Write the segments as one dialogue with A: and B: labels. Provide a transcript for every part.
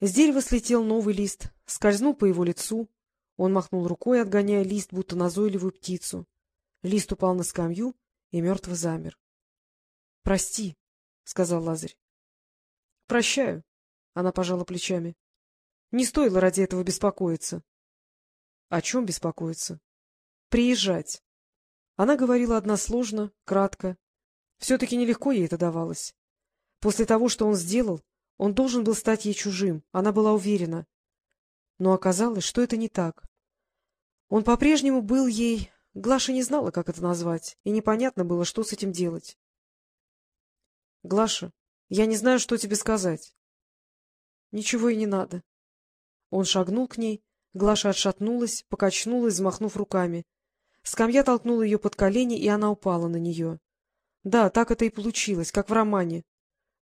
A: С дерева слетел новый лист, скользнул по его лицу. Он махнул рукой, отгоняя лист, будто назойливую птицу. Лист упал на скамью и мертво замер. — Прости, — сказал Лазарь. — Прощаю, — она пожала плечами. — Не стоило ради этого беспокоиться. — О чем беспокоиться? — Приезжать. Она говорила односложно, кратко. Все-таки нелегко ей это давалось. После того, что он сделал, он должен был стать ей чужим, она была уверена. Но оказалось, что это не так. Он по-прежнему был ей... Глаша не знала, как это назвать, и непонятно было, что с этим делать. — Глаша, я не знаю, что тебе сказать. — Ничего и не надо. Он шагнул к ней, Глаша отшатнулась, покачнулась, взмахнув руками. Скамья толкнула ее под колени, и она упала на нее. Да, так это и получилось, как в романе.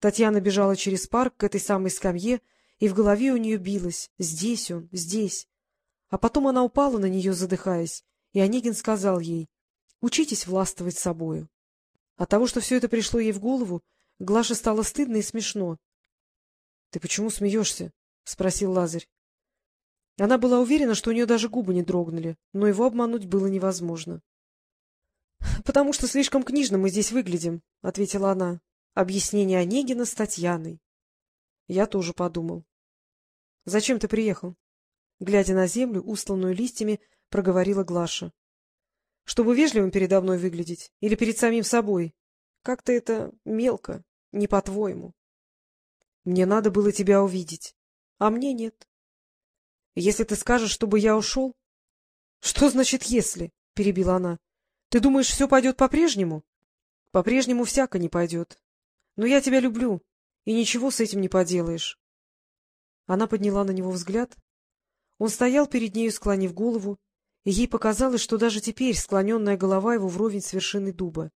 A: Татьяна бежала через парк к этой самой скамье, и в голове у нее билось «Здесь он, здесь». А потом она упала на нее, задыхаясь, и Онегин сказал ей «Учитесь властвовать собою». От того, что все это пришло ей в голову, Глаше стало стыдно и смешно. — Ты почему смеешься? — спросил Лазарь. Она была уверена, что у нее даже губы не дрогнули, но его обмануть было невозможно. — Потому что слишком книжно мы здесь выглядим, — ответила она. — Объяснение Онегина с Татьяной. Я тоже подумал. — Зачем ты приехал? Глядя на землю, устланную листьями, проговорила Глаша. — Чтобы вежливым передо мной выглядеть или перед самим собой? Как-то это мелко, не по-твоему. Мне надо было тебя увидеть, а мне нет. Если ты скажешь, чтобы я ушел... — Что значит «если»? — перебила она. — Ты думаешь, все пойдет по-прежнему? — По-прежнему всяко не пойдет. Но я тебя люблю, и ничего с этим не поделаешь. Она подняла на него взгляд. Он стоял перед нею, склонив голову, и ей показалось, что даже теперь склоненная голова его вровень с вершиной дуба.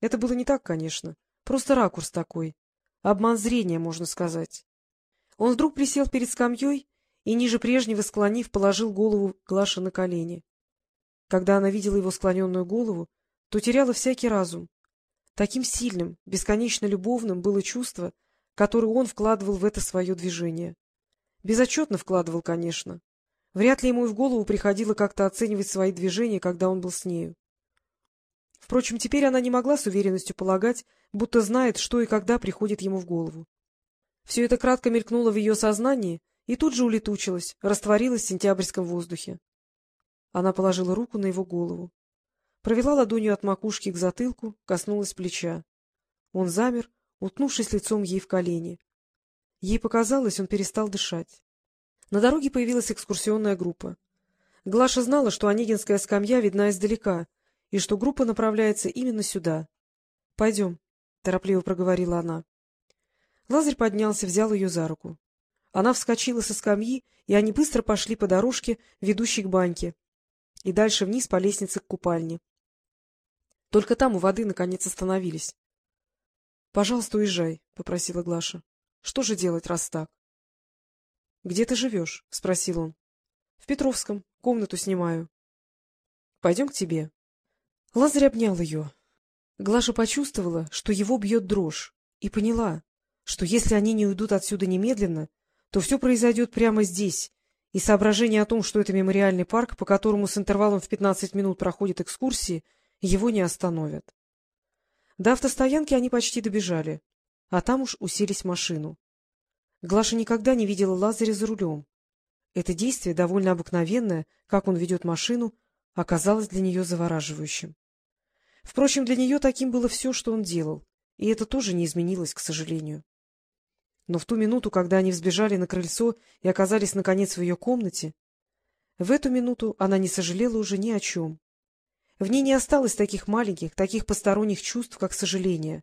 A: Это было не так, конечно, просто ракурс такой. Обман зрения, можно сказать. Он вдруг присел перед скамьей и, ниже прежнего склонив, положил голову Глаши на колени. Когда она видела его склоненную голову, то теряла всякий разум. Таким сильным, бесконечно любовным было чувство, которое он вкладывал в это свое движение. Безотчетно вкладывал, конечно. Вряд ли ему и в голову приходило как-то оценивать свои движения, когда он был с нею. Впрочем, теперь она не могла с уверенностью полагать, будто знает, что и когда приходит ему в голову. Все это кратко мелькнуло в ее сознании и тут же улетучилось, растворилось в сентябрьском воздухе. Она положила руку на его голову. Провела ладонью от макушки к затылку, коснулась плеча. Он замер, уткнувшись лицом ей в колени. Ей показалось, он перестал дышать. На дороге появилась экскурсионная группа. Глаша знала, что Онегинская скамья видна издалека, и что группа направляется именно сюда. — Пойдем, — торопливо проговорила она. Лазарь поднялся, взял ее за руку. Она вскочила со скамьи, и они быстро пошли по дорожке, ведущей к баньке, и дальше вниз по лестнице к купальне. Только там у воды, наконец, остановились. — Пожалуйста, уезжай, — попросила Глаша. — Что же делать, раз так? — Где ты живешь? — спросил он. — В Петровском. Комнату снимаю. — Пойдем к тебе. Лазарь обнял ее. Глаша почувствовала, что его бьет дрожь, и поняла, что если они не уйдут отсюда немедленно, то все произойдет прямо здесь, и соображение о том, что это мемориальный парк, по которому с интервалом в 15 минут проходят экскурсии, его не остановят. До автостоянки они почти добежали, а там уж уселись в машину. Глаша никогда не видела Лазаря за рулем. Это действие, довольно обыкновенное, как он ведет машину, оказалось для нее завораживающим. Впрочем, для нее таким было все, что он делал, и это тоже не изменилось, к сожалению. Но в ту минуту, когда они взбежали на крыльцо и оказались, наконец, в ее комнате, в эту минуту она не сожалела уже ни о чем. В ней не осталось таких маленьких, таких посторонних чувств, как сожаление.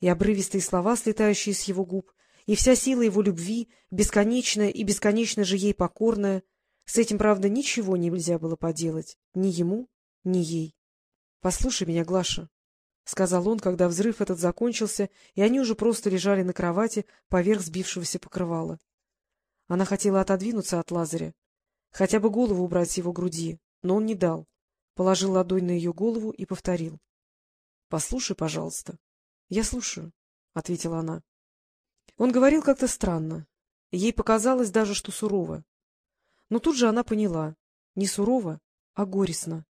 A: И обрывистые слова, слетающие с его губ, и вся сила его любви, бесконечная и бесконечно же ей покорная, с этим, правда, ничего нельзя было поделать, ни ему, ни ей. — Послушай меня, Глаша, — сказал он, когда взрыв этот закончился, и они уже просто лежали на кровати поверх сбившегося покрывала. Она хотела отодвинуться от Лазаря, хотя бы голову убрать с его груди, но он не дал, положил ладонь на ее голову и повторил. — Послушай, пожалуйста. — Я слушаю, — ответила она. Он говорил как-то странно. Ей показалось даже, что сурово. Но тут же она поняла — не сурово, а горестно.